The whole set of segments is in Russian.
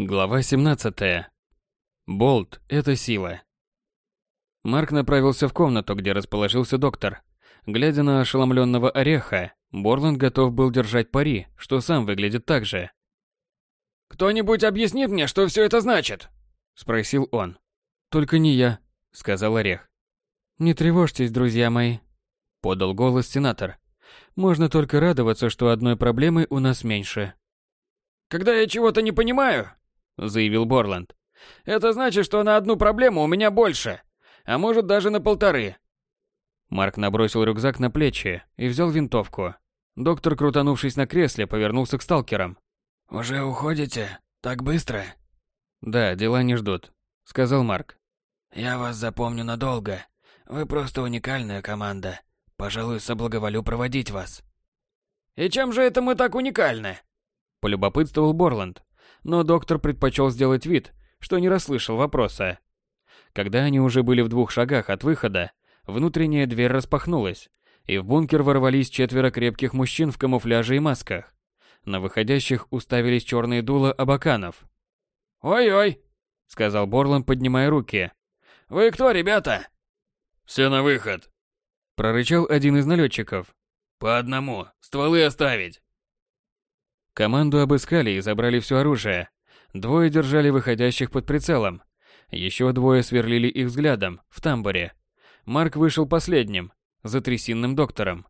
Глава 17. Болт – это сила. Марк направился в комнату, где расположился доктор. Глядя на ошеломленного ореха, Борланд готов был держать пари, что сам выглядит так же. «Кто-нибудь объяснит мне, что все это значит?» – спросил он. «Только не я», – сказал орех. «Не тревожьтесь, друзья мои», – подал голос сенатор. «Можно только радоваться, что одной проблемы у нас меньше». «Когда я чего-то не понимаю, заявил Борланд. Это значит, что на одну проблему у меня больше, а может даже на полторы. Марк набросил рюкзак на плечи и взял винтовку. Доктор, крутанувшись на кресле, повернулся к сталкерам. «Уже уходите? Так быстро?» «Да, дела не ждут», — сказал Марк. «Я вас запомню надолго. Вы просто уникальная команда. Пожалуй, соблаговолю проводить вас». «И чем же это мы так уникальны?» — полюбопытствовал Борланд но доктор предпочел сделать вид, что не расслышал вопроса. Когда они уже были в двух шагах от выхода, внутренняя дверь распахнулась, и в бункер ворвались четверо крепких мужчин в камуфляже и масках. На выходящих уставились черные дула абаканов. «Ой-ой», — сказал Борланд, поднимая руки. «Вы кто, ребята?» «Все на выход», — прорычал один из налетчиков. «По одному. Стволы оставить». Команду обыскали и забрали все оружие. Двое держали выходящих под прицелом. Еще двое сверлили их взглядом в тамбуре. Марк вышел последним, за трясинным доктором.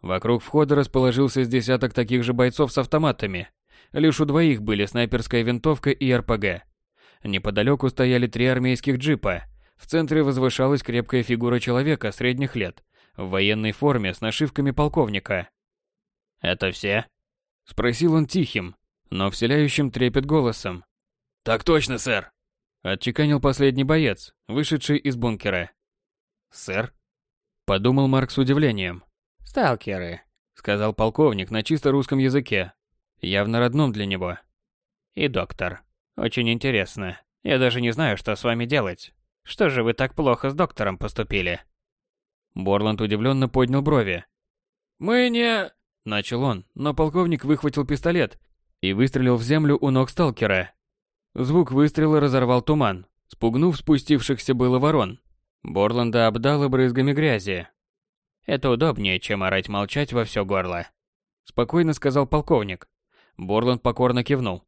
Вокруг входа расположился с десяток таких же бойцов с автоматами. Лишь у двоих были снайперская винтовка и РПГ. Неподалеку стояли три армейских джипа. В центре возвышалась крепкая фигура человека средних лет, в военной форме с нашивками полковника. «Это все?» Спросил он тихим, но вселяющим трепет голосом. «Так точно, сэр!» Отчеканил последний боец, вышедший из бункера. «Сэр?» Подумал Марк с удивлением. «Сталкеры», — сказал полковник на чисто русском языке, явно родном для него. «И доктор. Очень интересно. Я даже не знаю, что с вами делать. Что же вы так плохо с доктором поступили?» Борланд удивленно поднял брови. «Мы не...» Начал он, но полковник выхватил пистолет и выстрелил в землю у ног сталкера. Звук выстрела разорвал туман, спугнув спустившихся было ворон. Борланда обдало брызгами грязи. «Это удобнее, чем орать молчать во все горло», — спокойно сказал полковник. Борланд покорно кивнул.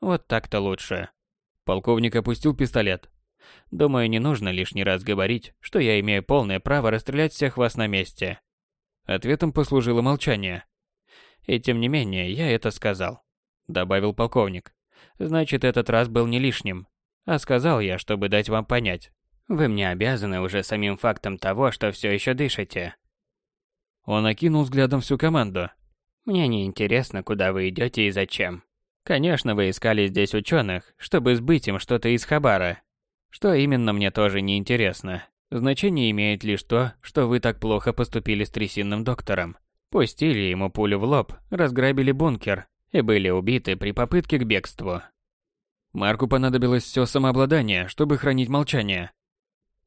«Вот так-то лучше». Полковник опустил пистолет. «Думаю, не нужно лишний раз говорить, что я имею полное право расстрелять всех вас на месте. Ответом послужило молчание. «И тем не менее, я это сказал», — добавил полковник. «Значит, этот раз был не лишним. А сказал я, чтобы дать вам понять. Вы мне обязаны уже самим фактом того, что все еще дышите». Он окинул взглядом всю команду. «Мне не интересно, куда вы идете и зачем. Конечно, вы искали здесь ученых, чтобы сбыть им что-то из Хабара. Что именно, мне тоже не интересно. Значение имеет лишь то, что вы так плохо поступили с трясинным доктором. Пустили ему пулю в лоб, разграбили бункер и были убиты при попытке к бегству. Марку понадобилось все самообладание, чтобы хранить молчание.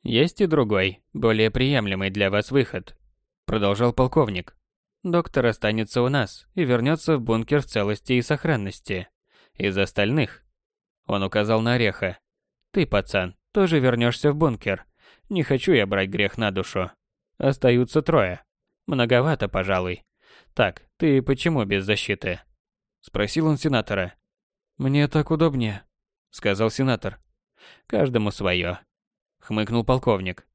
«Есть и другой, более приемлемый для вас выход», – продолжал полковник. «Доктор останется у нас и вернется в бункер в целости и сохранности. Из остальных...» Он указал на Ореха. «Ты, пацан, тоже вернешься в бункер не хочу я брать грех на душу. Остаются трое. Многовато, пожалуй. Так, ты почему без защиты? Спросил он сенатора. Мне так удобнее, сказал сенатор. Каждому свое. Хмыкнул полковник.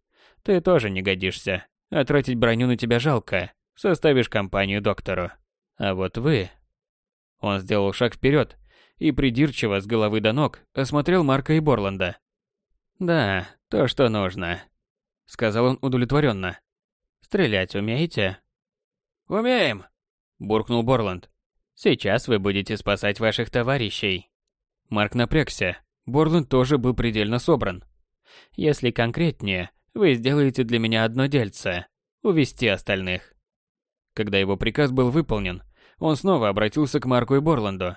Ты тоже не годишься. А тратить броню на тебя жалко. Составишь компанию доктору. А вот вы... Он сделал шаг вперед и придирчиво с головы до ног осмотрел Марка и Борланда. Да, то, что нужно, сказал он удовлетворенно. Стрелять умеете? Умеем, буркнул Борланд. Сейчас вы будете спасать ваших товарищей. Марк напрягся. Борланд тоже был предельно собран. Если конкретнее, вы сделаете для меня одно дельце увести остальных. Когда его приказ был выполнен, он снова обратился к Марку и Борланду.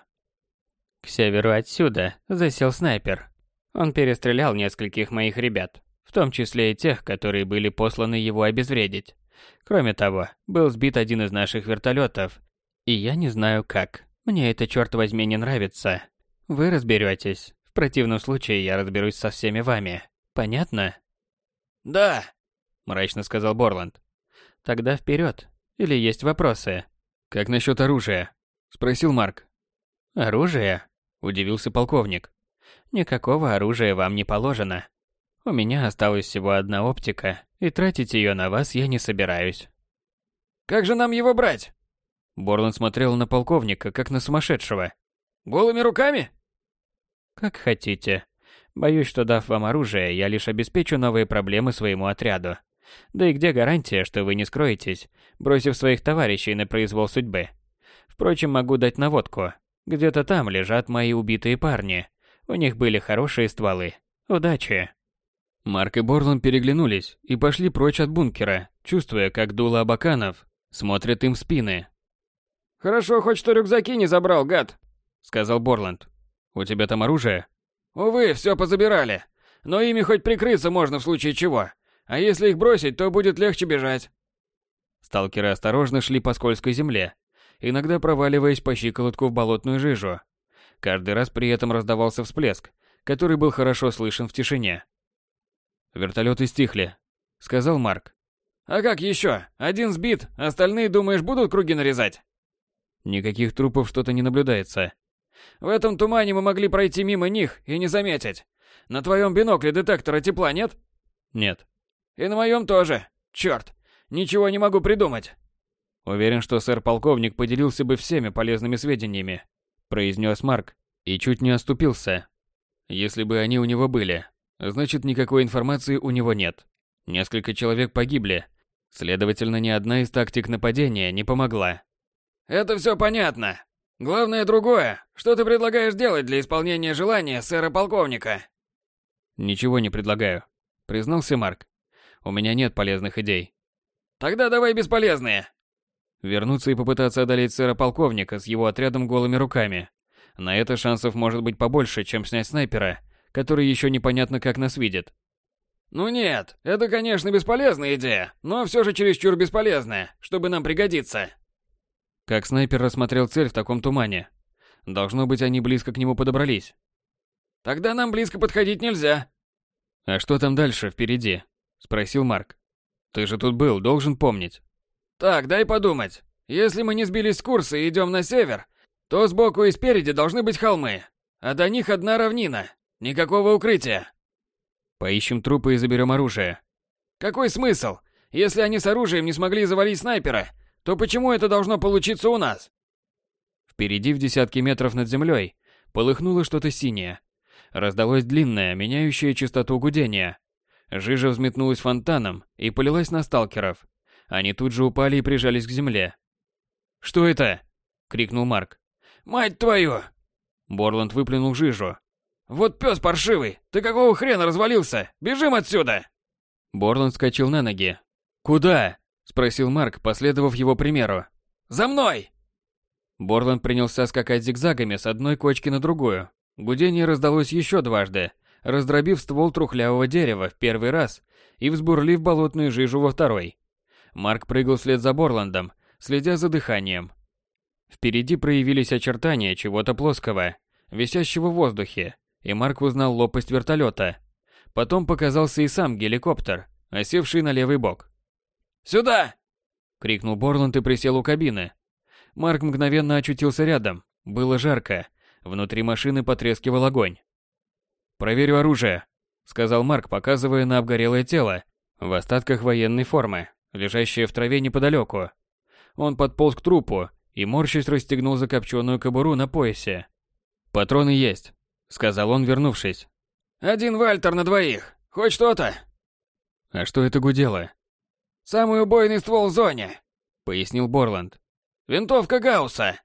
К северу отсюда засел снайпер. Он перестрелял нескольких моих ребят, в том числе и тех, которые были посланы его обезвредить. Кроме того, был сбит один из наших вертолетов, и я не знаю как. Мне это, черт возьми, не нравится. Вы разберетесь. В противном случае я разберусь со всеми вами. Понятно? Да, мрачно сказал Борланд. Тогда вперед. Или есть вопросы? Как насчет оружия? спросил Марк. Оружие? удивился полковник. Никакого оружия вам не положено. У меня осталась всего одна оптика, и тратить ее на вас я не собираюсь. Как же нам его брать? Борланд смотрел на полковника, как на сумасшедшего. Голыми руками? Как хотите. Боюсь, что дав вам оружие, я лишь обеспечу новые проблемы своему отряду. Да и где гарантия, что вы не скроетесь, бросив своих товарищей на произвол судьбы? Впрочем, могу дать наводку. Где-то там лежат мои убитые парни. У них были хорошие стволы. Удачи. Марк и Борланд переглянулись и пошли прочь от бункера, чувствуя, как дуло абаканов смотрят им в спины. «Хорошо, хоть что рюкзаки не забрал, гад», — сказал Борланд. «У тебя там оружие?» «Увы, все позабирали. Но ими хоть прикрыться можно в случае чего. А если их бросить, то будет легче бежать». Сталкеры осторожно шли по скользкой земле, иногда проваливаясь по щиколотку в болотную жижу. Каждый раз при этом раздавался всплеск, который был хорошо слышен в тишине. Вертолеты стихли, сказал Марк. А как еще? Один сбит, остальные, думаешь, будут круги нарезать? Никаких трупов что-то не наблюдается. В этом тумане мы могли пройти мимо них и не заметить. На твоем бинокле детектора тепла нет? Нет. И на моем тоже. Черт, ничего не могу придумать. Уверен, что сэр-полковник поделился бы всеми полезными сведениями, произнес Марк и чуть не оступился. Если бы они у него были, Значит, никакой информации у него нет. Несколько человек погибли. Следовательно, ни одна из тактик нападения не помогла. Это все понятно. Главное другое. Что ты предлагаешь делать для исполнения желания сэра полковника? Ничего не предлагаю, признался Марк. У меня нет полезных идей. Тогда давай бесполезные. Вернуться и попытаться одолеть сэра полковника с его отрядом голыми руками. На это шансов может быть побольше, чем снять снайпера который еще непонятно как нас видит. Ну нет, это, конечно, бесполезная идея, но все же чересчур бесполезная, чтобы нам пригодиться. Как снайпер рассмотрел цель в таком тумане. Должно быть, они близко к нему подобрались. Тогда нам близко подходить нельзя. А что там дальше, впереди? Спросил Марк. Ты же тут был, должен помнить. Так, дай подумать. Если мы не сбились с курса и идем на север, то сбоку и спереди должны быть холмы, а до них одна равнина. Никакого укрытия. Поищем трупы и заберем оружие. Какой смысл? Если они с оружием не смогли завалить снайпера, то почему это должно получиться у нас? Впереди в десятки метров над землей полыхнуло что-то синее. Раздалось длинное, меняющее частоту гудение. Жижа взметнулась фонтаном и полилась на сталкеров. Они тут же упали и прижались к земле. «Что это?» — крикнул Марк. «Мать твою!» Борланд выплюнул жижу, «Вот пес паршивый! Ты какого хрена развалился? Бежим отсюда!» Борланд вскочил на ноги. «Куда?» – спросил Марк, последовав его примеру. «За мной!» Борланд принялся скакать зигзагами с одной кочки на другую. Гудение раздалось еще дважды, раздробив ствол трухлявого дерева в первый раз и взбурлив болотную жижу во второй. Марк прыгал вслед за Борландом, следя за дыханием. Впереди проявились очертания чего-то плоского, висящего в воздухе, и Марк узнал лопасть вертолета. Потом показался и сам геликоптер, осевший на левый бок. «Сюда!» — крикнул Борланд и присел у кабины. Марк мгновенно очутился рядом. Было жарко. Внутри машины потрескивал огонь. «Проверю оружие», — сказал Марк, показывая на обгорелое тело в остатках военной формы, лежащее в траве неподалеку. Он подполз к трупу и, морщись, расстегнул закопченную кобуру на поясе. «Патроны есть. — сказал он, вернувшись. «Один Вальтер на двоих. Хоть что-то?» «А что это гудело?» «Самый убойный ствол в зоне», — пояснил Борланд. «Винтовка Гаусса».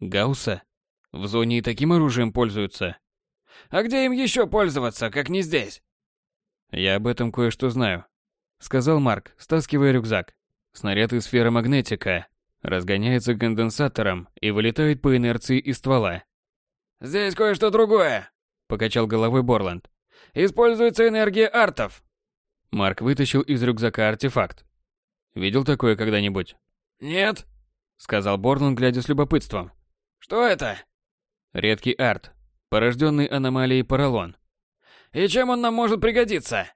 «Гаусса? В зоне и таким оружием пользуются». «А где им еще пользоваться, как не здесь?» «Я об этом кое-что знаю», — сказал Марк, стаскивая рюкзак. Снаряд из сферомагнетика разгоняется конденсатором и вылетает по инерции из ствола. «Здесь кое-что другое», — покачал головой Борланд. «Используется энергия артов». Марк вытащил из рюкзака артефакт. «Видел такое когда-нибудь?» «Нет», — сказал Борланд, глядя с любопытством. «Что это?» «Редкий арт. порожденный аномалией поролон. «И чем он нам может пригодиться?»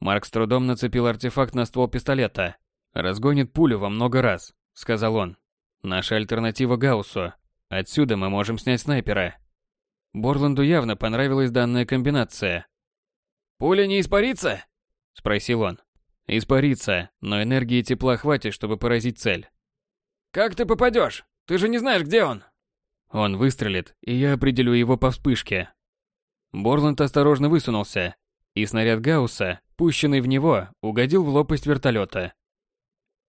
Марк с трудом нацепил артефакт на ствол пистолета. «Разгонит пулю во много раз», — сказал он. «Наша альтернатива Гауссу. Отсюда мы можем снять снайпера». Борланду явно понравилась данная комбинация. «Пуля не испарится?» — спросил он. «Испарится, но энергии тепла хватит, чтобы поразить цель». «Как ты попадешь? Ты же не знаешь, где он!» Он выстрелит, и я определю его по вспышке. Борланд осторожно высунулся, и снаряд Гаусса, пущенный в него, угодил в лопасть вертолета.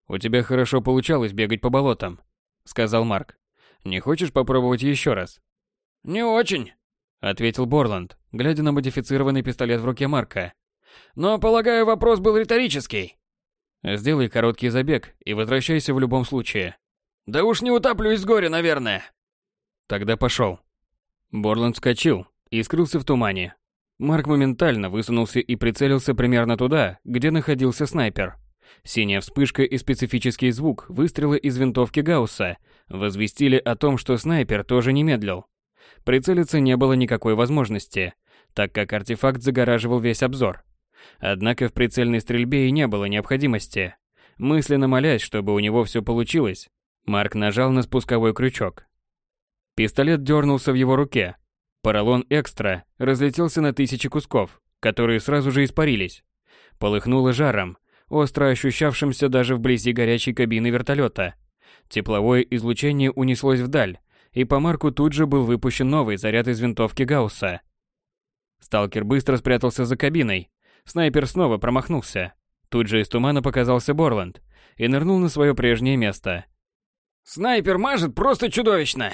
«У тебя хорошо получалось бегать по болотам», — сказал Марк. «Не хочешь попробовать еще раз?» «Не очень», — ответил Борланд, глядя на модифицированный пистолет в руке Марка. «Но, полагаю, вопрос был риторический». «Сделай короткий забег и возвращайся в любом случае». «Да уж не утоплюсь с горя, наверное». Тогда пошел. Борланд вскочил и скрылся в тумане. Марк моментально высунулся и прицелился примерно туда, где находился снайпер. Синяя вспышка и специфический звук выстрела из винтовки Гаусса возвестили о том, что снайпер тоже не медлил. Прицелиться не было никакой возможности, так как артефакт загораживал весь обзор. Однако в прицельной стрельбе и не было необходимости. Мысленно молясь, чтобы у него все получилось, Марк нажал на спусковой крючок. Пистолет дернулся в его руке. Поролон экстра разлетелся на тысячи кусков, которые сразу же испарились. Полыхнуло жаром, остро ощущавшимся даже вблизи горячей кабины вертолета. Тепловое излучение унеслось вдаль, и по Марку тут же был выпущен новый заряд из винтовки Гаусса. Сталкер быстро спрятался за кабиной. Снайпер снова промахнулся. Тут же из тумана показался Борланд и нырнул на свое прежнее место. «Снайпер мажет просто чудовищно!»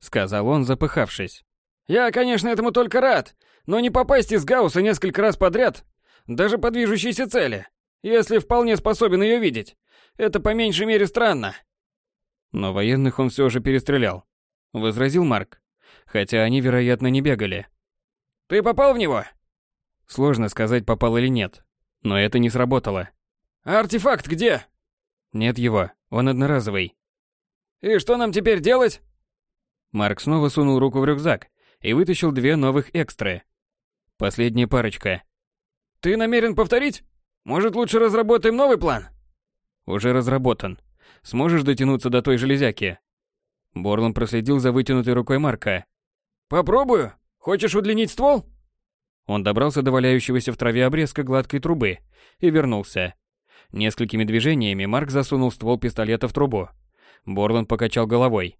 Сказал он, запыхавшись. «Я, конечно, этому только рад, но не попасть из Гаусса несколько раз подряд, даже по движущейся цели, если вполне способен ее видеть, это по меньшей мере странно». Но военных он все же перестрелял, возразил Марк, хотя они, вероятно, не бегали. «Ты попал в него?» Сложно сказать, попал или нет, но это не сработало. «А артефакт где?» «Нет его, он одноразовый». «И что нам теперь делать?» Марк снова сунул руку в рюкзак и вытащил две новых экстры. Последняя парочка. «Ты намерен повторить? Может, лучше разработаем новый план?» «Уже разработан. Сможешь дотянуться до той железяки?» Борлан проследил за вытянутой рукой Марка. «Попробую. Хочешь удлинить ствол?» Он добрался до валяющегося в траве обрезка гладкой трубы и вернулся. Несколькими движениями Марк засунул ствол пистолета в трубу. Борлан покачал головой.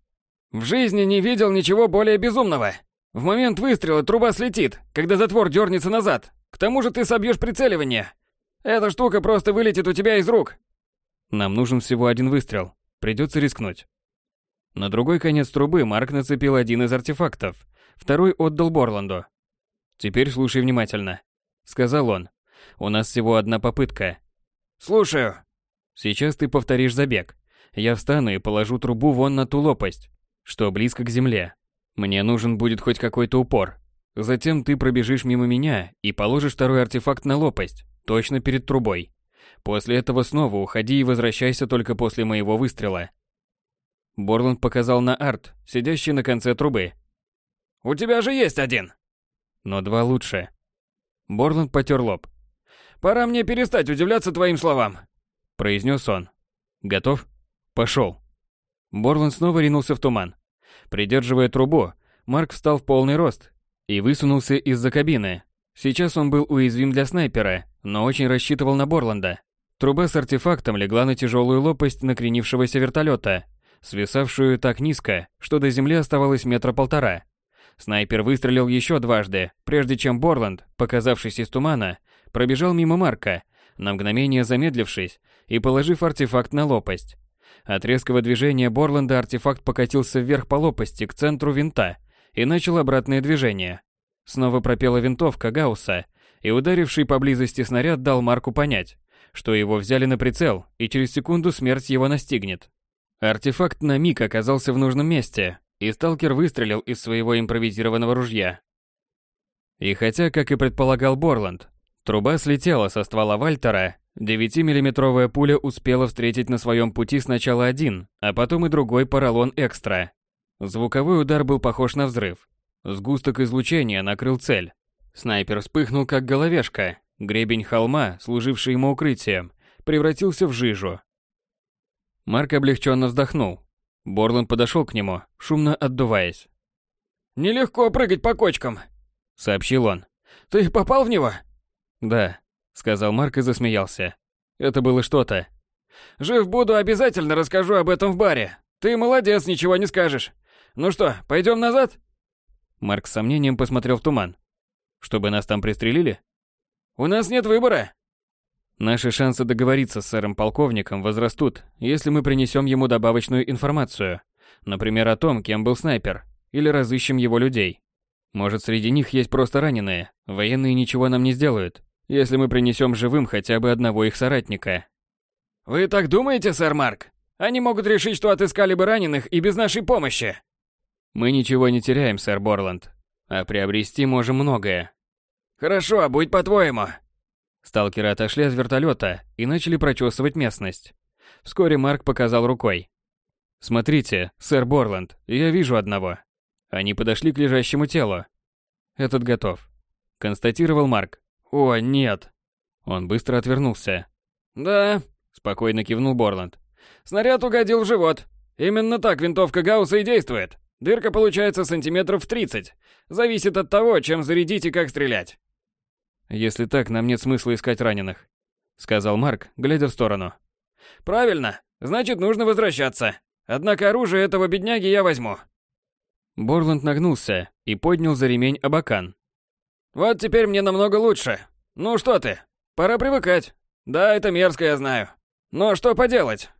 «В жизни не видел ничего более безумного. В момент выстрела труба слетит, когда затвор дернется назад. К тому же ты собьешь прицеливание. Эта штука просто вылетит у тебя из рук». «Нам нужен всего один выстрел. Придется рискнуть». На другой конец трубы Марк нацепил один из артефактов, второй отдал Борланду. «Теперь слушай внимательно», — сказал он. «У нас всего одна попытка». «Слушаю». «Сейчас ты повторишь забег. Я встану и положу трубу вон на ту лопасть, что близко к земле. Мне нужен будет хоть какой-то упор. Затем ты пробежишь мимо меня и положишь второй артефакт на лопасть, точно перед трубой. После этого снова уходи и возвращайся только после моего выстрела». Борланд показал на арт, сидящий на конце трубы. «У тебя же есть один!» «Но два лучше». Борланд потер лоб. «Пора мне перестать удивляться твоим словам», — произнес он. «Готов? Пошел». Борланд снова ринулся в туман. Придерживая трубу, Марк встал в полный рост и высунулся из-за кабины. Сейчас он был уязвим для снайпера, но очень рассчитывал на Борланда. Труба с артефактом легла на тяжелую лопасть накренившегося вертолета, свисавшую так низко, что до земли оставалось метра полтора. Снайпер выстрелил еще дважды, прежде чем Борланд, показавшись из тумана, пробежал мимо Марка, на мгновение замедлившись и положив артефакт на лопасть. От резкого движения Борланда артефакт покатился вверх по лопасти к центру винта и начал обратное движение. Снова пропела винтовка Гаусса, и ударивший поблизости снаряд дал Марку понять, что его взяли на прицел, и через секунду смерть его настигнет. Артефакт на миг оказался в нужном месте, и сталкер выстрелил из своего импровизированного ружья. И хотя, как и предполагал Борланд, труба слетела со ствола Вальтера, 9-миллиметровая пуля успела встретить на своем пути сначала один, а потом и другой поролон экстра. Звуковой удар был похож на взрыв. Сгусток излучения накрыл цель. Снайпер вспыхнул как головешка. Гребень холма, служивший ему укрытием, превратился в жижу. Марк облегченно вздохнул. Борланд подошел к нему, шумно отдуваясь. «Нелегко прыгать по кочкам», — сообщил он. «Ты попал в него?» «Да», — сказал Марк и засмеялся. Это было что-то. «Жив буду, обязательно расскажу об этом в баре. Ты молодец, ничего не скажешь. Ну что, пойдем назад?» Марк с сомнением посмотрел в туман. «Чтобы нас там пристрелили?» «У нас нет выбора». Наши шансы договориться с сэром-полковником возрастут, если мы принесем ему добавочную информацию. Например, о том, кем был снайпер, или разыщем его людей. Может, среди них есть просто раненые. Военные ничего нам не сделают, если мы принесем живым хотя бы одного их соратника. Вы так думаете, сэр Марк? Они могут решить, что отыскали бы раненых и без нашей помощи. Мы ничего не теряем, сэр Борланд, а приобрести можем многое. Хорошо, будь по-твоему. Сталкеры отошли от вертолета и начали прочесывать местность. Вскоре Марк показал рукой. «Смотрите, сэр Борланд, я вижу одного». Они подошли к лежащему телу. «Этот готов», — констатировал Марк. «О, нет». Он быстро отвернулся. «Да», — спокойно кивнул Борланд. «Снаряд угодил в живот. Именно так винтовка Гаусса и действует. Дырка получается сантиметров в 30. Зависит от того, чем зарядить и как стрелять». «Если так, нам нет смысла искать раненых», — сказал Марк, глядя в сторону. «Правильно. Значит, нужно возвращаться. Однако оружие этого бедняги я возьму». Борланд нагнулся и поднял за ремень абакан. «Вот теперь мне намного лучше. Ну что ты, пора привыкать. Да, это мерзко, я знаю. Но что поделать?»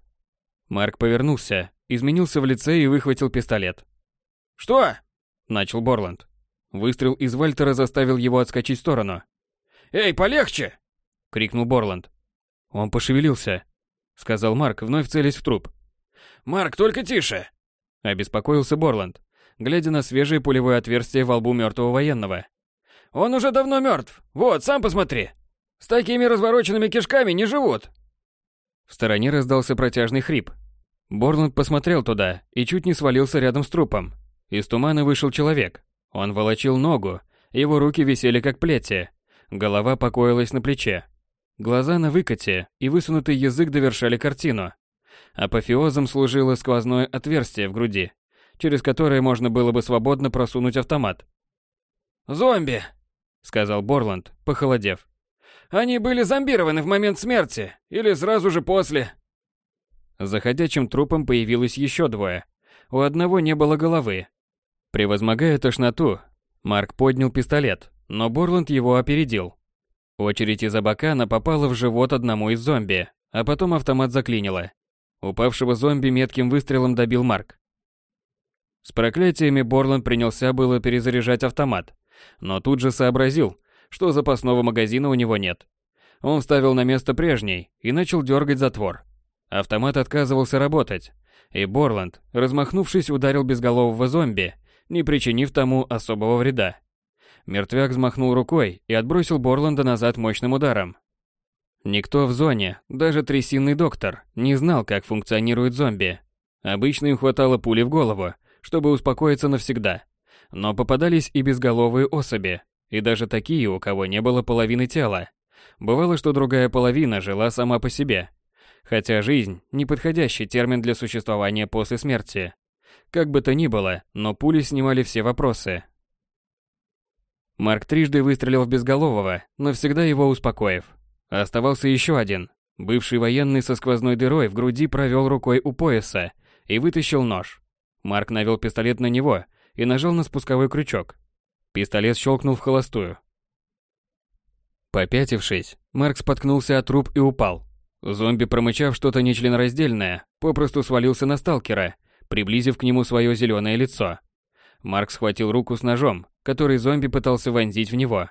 Марк повернулся, изменился в лице и выхватил пистолет. «Что?» – начал Борланд. Выстрел из Вальтера заставил его отскочить в сторону. «Эй, полегче!» — крикнул Борланд. «Он пошевелился», — сказал Марк, вновь целясь в труп. «Марк, только тише!» — обеспокоился Борланд, глядя на свежее пулевое отверстие во лбу мертвого военного. «Он уже давно мертв. Вот, сам посмотри. С такими развороченными кишками не живут». В стороне раздался протяжный хрип. Борланд посмотрел туда и чуть не свалился рядом с трупом. Из тумана вышел человек. Он волочил ногу, его руки висели как плети, голова покоилась на плече. Глаза на выкате и высунутый язык довершали картину. Апофеозом служило сквозное отверстие в груди, через которое можно было бы свободно просунуть автомат. «Зомби!» — сказал Борланд, похолодев. «Они были зомбированы в момент смерти, или сразу же после?» За ходячим трупом появилось еще двое. У одного не было головы. Превозмогая тошноту, Марк поднял пистолет, но Борланд его опередил. Очередь из Абакана попала в живот одному из зомби, а потом автомат заклинило. Упавшего зомби метким выстрелом добил Марк. С проклятиями Борланд принялся было перезаряжать автомат, но тут же сообразил, что запасного магазина у него нет. Он вставил на место прежний и начал дергать затвор. Автомат отказывался работать, и Борланд, размахнувшись, ударил безголового зомби, не причинив тому особого вреда. Мертвяк взмахнул рукой и отбросил Борланда назад мощным ударом. Никто в зоне, даже трясинный доктор, не знал, как функционирует зомби. Обычно им хватало пули в голову, чтобы успокоиться навсегда. Но попадались и безголовые особи, и даже такие, у кого не было половины тела. Бывало, что другая половина жила сама по себе. Хотя жизнь – неподходящий термин для существования после смерти. Как бы то ни было, но пули снимали все вопросы, Марк трижды выстрелил в безголового, навсегда его успокоив. Оставался еще один. Бывший военный со сквозной дырой в груди провел рукой у пояса и вытащил нож. Марк навел пистолет на него и нажал на спусковой крючок. Пистолет щелкнул в холостую. Попятившись, Марк споткнулся от труп и упал. Зомби, промычав что-то нечленораздельное, попросту свалился на сталкера, приблизив к нему свое зеленое лицо. Марк схватил руку с ножом, который зомби пытался вонзить в него.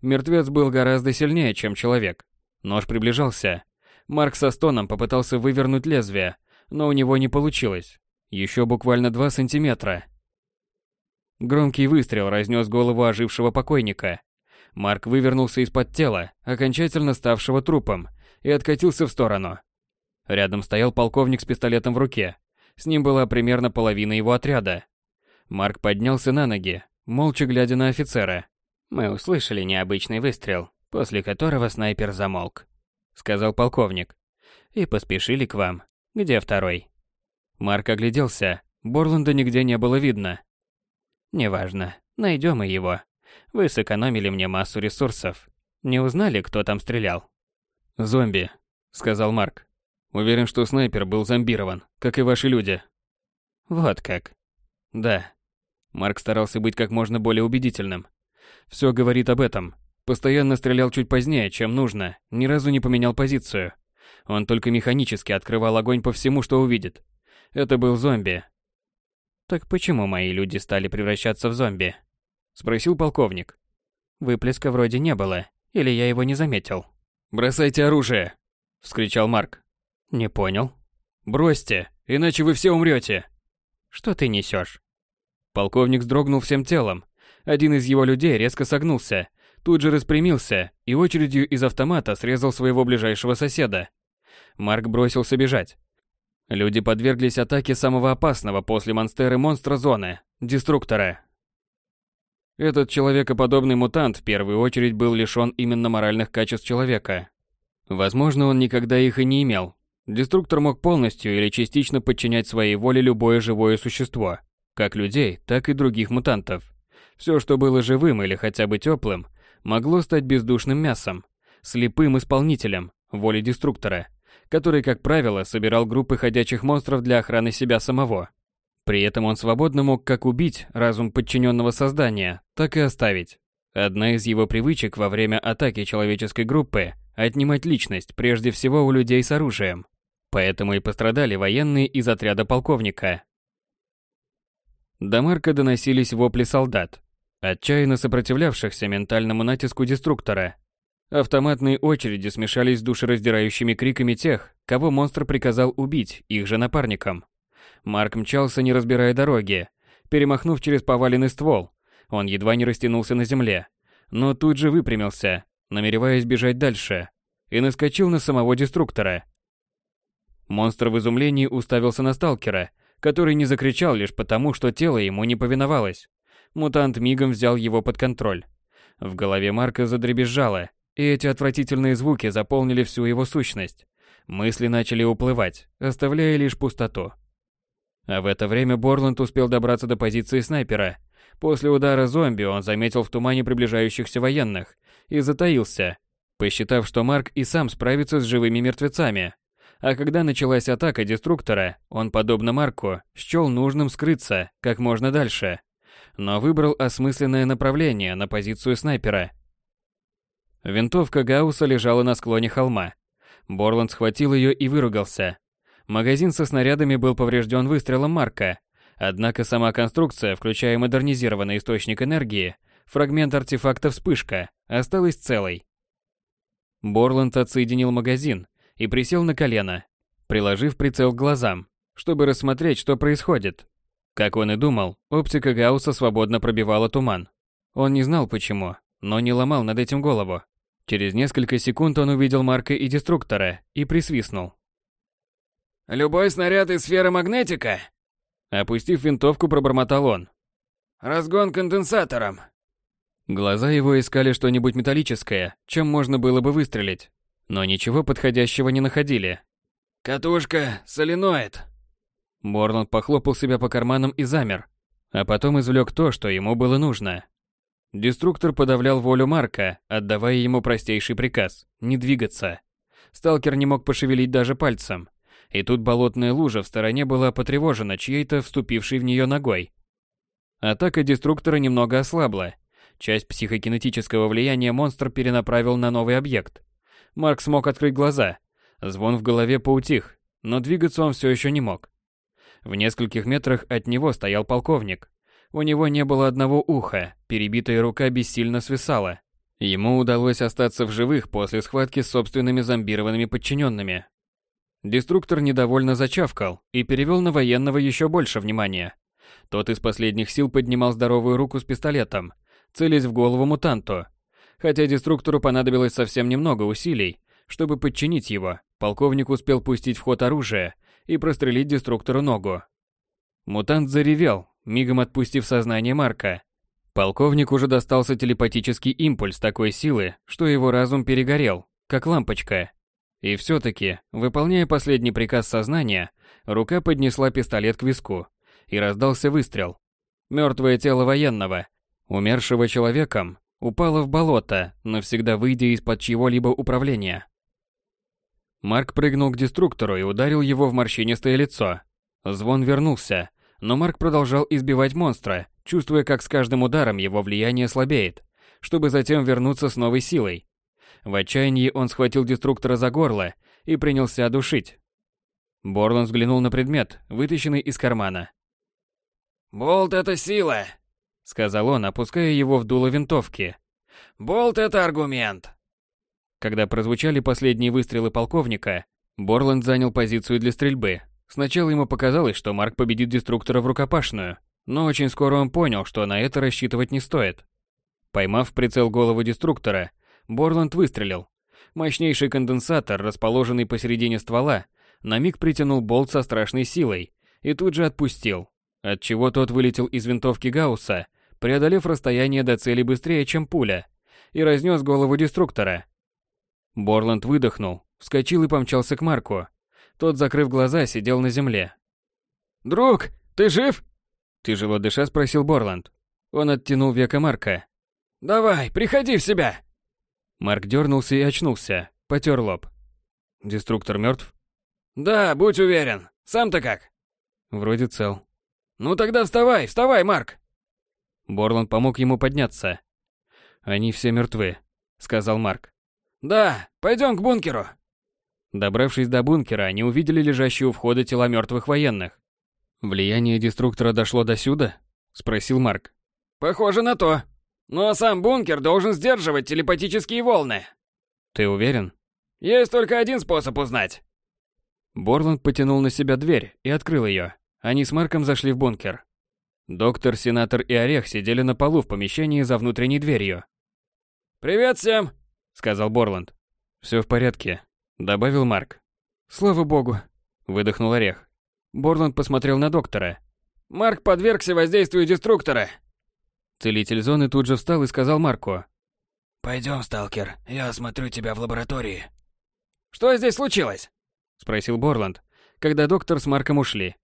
Мертвец был гораздо сильнее, чем человек. Нож приближался. Марк со стоном попытался вывернуть лезвие, но у него не получилось. Еще буквально два сантиметра. Громкий выстрел разнес голову ожившего покойника. Марк вывернулся из-под тела, окончательно ставшего трупом, и откатился в сторону. Рядом стоял полковник с пистолетом в руке. С ним была примерно половина его отряда. Марк поднялся на ноги, молча глядя на офицера. «Мы услышали необычный выстрел, после которого снайпер замолк», — сказал полковник. «И поспешили к вам. Где второй?» Марк огляделся. Борланда нигде не было видно. «Неважно. Найдем и его. Вы сэкономили мне массу ресурсов. Не узнали, кто там стрелял?» «Зомби», — сказал Марк. «Уверен, что снайпер был зомбирован, как и ваши люди». «Вот как». «Да». Марк старался быть как можно более убедительным. Все говорит об этом. Постоянно стрелял чуть позднее, чем нужно, ни разу не поменял позицию. Он только механически открывал огонь по всему, что увидит. Это был зомби. «Так почему мои люди стали превращаться в зомби?» Спросил полковник. Выплеска вроде не было, или я его не заметил. «Бросайте оружие!» – вскричал Марк. «Не понял». «Бросьте, иначе вы все умрете!» «Что ты несешь?» Полковник вздрогнул всем телом. Один из его людей резко согнулся, тут же распрямился и очередью из автомата срезал своего ближайшего соседа. Марк бросился бежать. Люди подверглись атаке самого опасного после монстеры монстра зоны – деструктора. Этот человекоподобный мутант в первую очередь был лишён именно моральных качеств человека. Возможно, он никогда их и не имел. Деструктор мог полностью или частично подчинять своей воле любое живое существо, как людей, так и других мутантов. Все, что было живым или хотя бы теплым, могло стать бездушным мясом, слепым исполнителем воли деструктора, который, как правило, собирал группы ходячих монстров для охраны себя самого. При этом он свободно мог как убить разум подчиненного создания, так и оставить. Одна из его привычек во время атаки человеческой группы – отнимать личность прежде всего у людей с оружием. Поэтому и пострадали военные из отряда полковника. До Марка доносились вопли солдат, отчаянно сопротивлявшихся ментальному натиску деструктора. Автоматные очереди смешались с душераздирающими криками тех, кого монстр приказал убить их же напарникам. Марк мчался, не разбирая дороги, перемахнув через поваленный ствол. Он едва не растянулся на земле, но тут же выпрямился, намереваясь бежать дальше, и наскочил на самого деструктора. Монстр в изумлении уставился на сталкера, который не закричал лишь потому, что тело ему не повиновалось. Мутант мигом взял его под контроль. В голове Марка задребезжало, и эти отвратительные звуки заполнили всю его сущность. Мысли начали уплывать, оставляя лишь пустоту. А в это время Борланд успел добраться до позиции снайпера. После удара зомби он заметил в тумане приближающихся военных и затаился, посчитав, что Марк и сам справится с живыми мертвецами. А когда началась атака деструктора, он, подобно Марку, счел нужным скрыться как можно дальше, но выбрал осмысленное направление на позицию снайпера. Винтовка Гаусса лежала на склоне холма. Борланд схватил ее и выругался. Магазин со снарядами был поврежден выстрелом Марка, однако сама конструкция, включая модернизированный источник энергии, фрагмент артефакта «Вспышка», осталась целой. Борланд отсоединил магазин и присел на колено, приложив прицел к глазам, чтобы рассмотреть, что происходит. Как он и думал, оптика Гаусса свободно пробивала туман. Он не знал почему, но не ломал над этим голову. Через несколько секунд он увидел Марка и Деструктора и присвистнул. Любой снаряд из сферы магнетика? Опустив винтовку, пробормотал он. Разгон конденсатором. Глаза его искали что-нибудь металлическое, чем можно было бы выстрелить, но ничего подходящего не находили. Катушка, соленоид. Борланд похлопал себя по карманам и замер, а потом извлек то, что ему было нужно. Деструктор подавлял волю Марка, отдавая ему простейший приказ – не двигаться. Сталкер не мог пошевелить даже пальцем. И тут болотная лужа в стороне была потревожена чьей-то вступившей в нее ногой. Атака деструктора немного ослабла. Часть психокинетического влияния монстр перенаправил на новый объект. Марк смог открыть глаза. Звон в голове поутих, но двигаться он все еще не мог. В нескольких метрах от него стоял полковник. У него не было одного уха, перебитая рука бессильно свисала. Ему удалось остаться в живых после схватки с собственными зомбированными подчиненными. Деструктор недовольно зачавкал и перевел на военного еще больше внимания. Тот из последних сил поднимал здоровую руку с пистолетом, целясь в голову мутанту. Хотя деструктору понадобилось совсем немного усилий, чтобы подчинить его, полковник успел пустить в ход оружие и прострелить деструктору ногу. Мутант заревел, мигом отпустив сознание Марка. Полковник уже достался телепатический импульс такой силы, что его разум перегорел, как лампочка. И все-таки, выполняя последний приказ сознания, рука поднесла пистолет к виску, и раздался выстрел. Мертвое тело военного, умершего человеком, упало в болото, навсегда выйдя из-под чьего-либо управления. Марк прыгнул к деструктору и ударил его в морщинистое лицо. Звон вернулся, но Марк продолжал избивать монстра, чувствуя, как с каждым ударом его влияние слабеет, чтобы затем вернуться с новой силой. В отчаянии он схватил деструктора за горло и принялся душить. Борланд взглянул на предмет, вытащенный из кармана. «Болт — это сила!» — сказал он, опуская его в дуло винтовки. «Болт — это аргумент!» Когда прозвучали последние выстрелы полковника, Борланд занял позицию для стрельбы. Сначала ему показалось, что Марк победит деструктора в рукопашную, но очень скоро он понял, что на это рассчитывать не стоит. Поймав в прицел голову деструктора, Борланд выстрелил. Мощнейший конденсатор, расположенный посередине ствола, на миг притянул болт со страшной силой и тут же отпустил, отчего тот вылетел из винтовки Гаусса, преодолев расстояние до цели быстрее, чем пуля, и разнес голову деструктора. Борланд выдохнул, вскочил и помчался к Марку. Тот, закрыв глаза, сидел на земле. «Друг, ты жив?» Тяжело дыша спросил Борланд. Он оттянул века Марка. «Давай, приходи в себя!» Марк дернулся и очнулся, потер лоб. Деструктор мертв? «Да, будь уверен. Сам-то как?» Вроде цел. «Ну тогда вставай, вставай, Марк!» Борланд помог ему подняться. «Они все мертвы», — сказал Марк. Да, пойдем к бункеру. Добравшись до бункера, они увидели лежащие у входа тела мертвых военных. Влияние деструктора дошло до сюда? спросил Марк. Похоже на то. Но сам бункер должен сдерживать телепатические волны. Ты уверен? Есть только один способ узнать. Борланд потянул на себя дверь и открыл ее. Они с Марком зашли в бункер. Доктор, сенатор и Орех сидели на полу в помещении за внутренней дверью. «Привет всем!» сказал Борланд. Все в порядке, добавил Марк. Слава богу, выдохнул Орех. Борланд посмотрел на доктора. Марк подвергся воздействию деструктора. Целитель зоны тут же встал и сказал Марку. «Пойдем, сталкер, я осмотрю тебя в лаборатории». «Что здесь случилось?» Спросил Борланд, когда доктор с Марком ушли.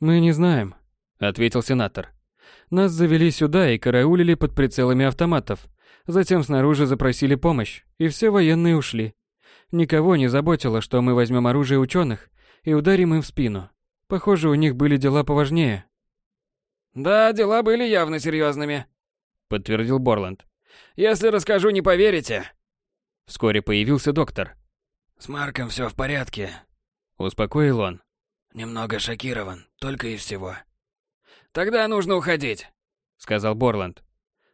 «Мы не знаем», — ответил сенатор. «Нас завели сюда и караулили под прицелами автоматов. Затем снаружи запросили помощь, и все военные ушли. Никого не заботило, что мы возьмем оружие ученых и ударим им в спину. Похоже, у них были дела поважнее. Да, дела были явно серьезными, подтвердил Борланд. Если расскажу, не поверите. Вскоре появился доктор. С Марком все в порядке, успокоил он. Немного шокирован, только и всего. Тогда нужно уходить, сказал Борланд.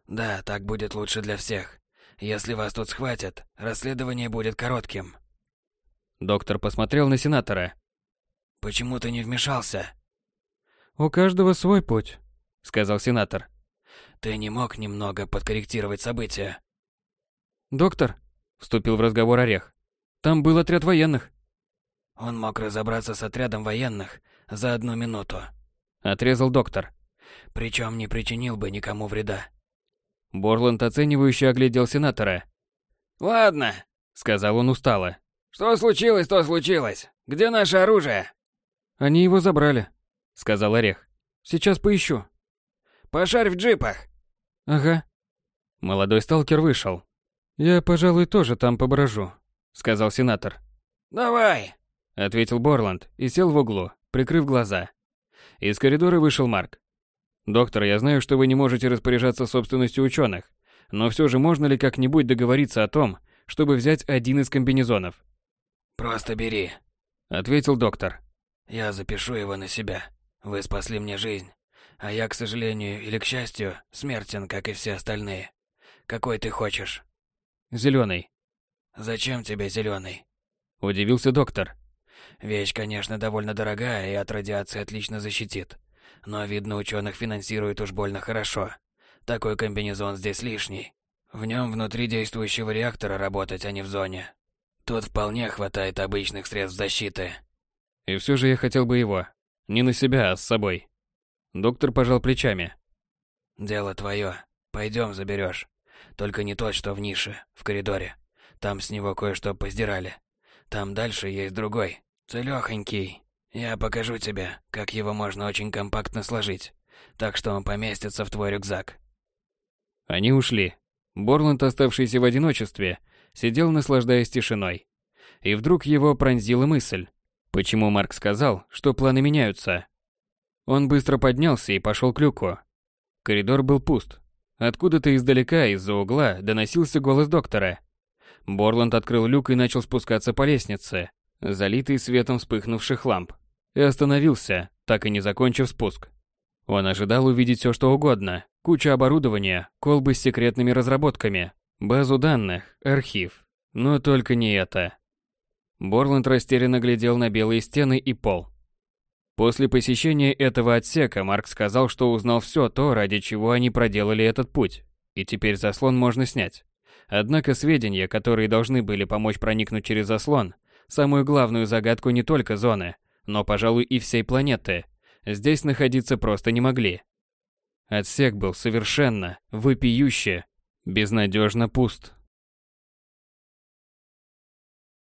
Да, так будет лучше для всех. Если вас тут схватят, расследование будет коротким. Доктор посмотрел на сенатора. Почему ты не вмешался? У каждого свой путь, сказал сенатор. Ты не мог немного подкорректировать события? Доктор, вступил в разговор Орех. Там был отряд военных. Он мог разобраться с отрядом военных за одну минуту. Отрезал доктор. Причем не причинил бы никому вреда. Борланд оценивающе оглядел сенатора. «Ладно», — сказал он устало. «Что случилось, то случилось. Где наше оружие?» «Они его забрали», — сказал Орех. «Сейчас поищу». «Пошарь в джипах». «Ага». Молодой сталкер вышел. «Я, пожалуй, тоже там поброжу», — сказал сенатор. «Давай», — ответил Борланд и сел в углу, прикрыв глаза. Из коридора вышел Марк. Доктор, я знаю, что вы не можете распоряжаться собственностью ученых, но все же можно ли как-нибудь договориться о том, чтобы взять один из комбинезонов? Просто бери, ответил доктор. Я запишу его на себя. Вы спасли мне жизнь, а я, к сожалению или к счастью, смертен, как и все остальные. Какой ты хочешь? Зеленый. Зачем тебе зеленый? Удивился доктор. Вещь, конечно, довольно дорогая и от радиации отлично защитит. Но, видно, ученых финансируют уж больно хорошо. Такой комбинезон здесь лишний. В нем внутри действующего реактора работать, а не в зоне. Тут вполне хватает обычных средств защиты. И все же я хотел бы его. Не на себя, а с собой. Доктор пожал плечами. Дело твое. Пойдем заберешь. Только не тот, что в нише, в коридоре. Там с него кое-что поздирали. Там дальше есть другой, целёхонький. Я покажу тебе, как его можно очень компактно сложить, так что он поместится в твой рюкзак. Они ушли. Борланд, оставшийся в одиночестве, сидел, наслаждаясь тишиной. И вдруг его пронзила мысль. Почему Марк сказал, что планы меняются? Он быстро поднялся и пошел к люку. Коридор был пуст. Откуда-то издалека, из-за угла, доносился голос доктора. Борланд открыл люк и начал спускаться по лестнице, залитый светом вспыхнувших ламп, и остановился, так и не закончив спуск. Он ожидал увидеть все что угодно, кучу оборудования, колбы с секретными разработками, базу данных, архив. Но только не это. Борланд растерянно глядел на белые стены и пол. После посещения этого отсека Марк сказал, что узнал все то, ради чего они проделали этот путь, и теперь заслон можно снять. Однако сведения, которые должны были помочь проникнуть через заслон, самую главную загадку не только зоны, но, пожалуй, и всей планеты, здесь находиться просто не могли. Отсек был совершенно, вопиюще, безнадежно пуст.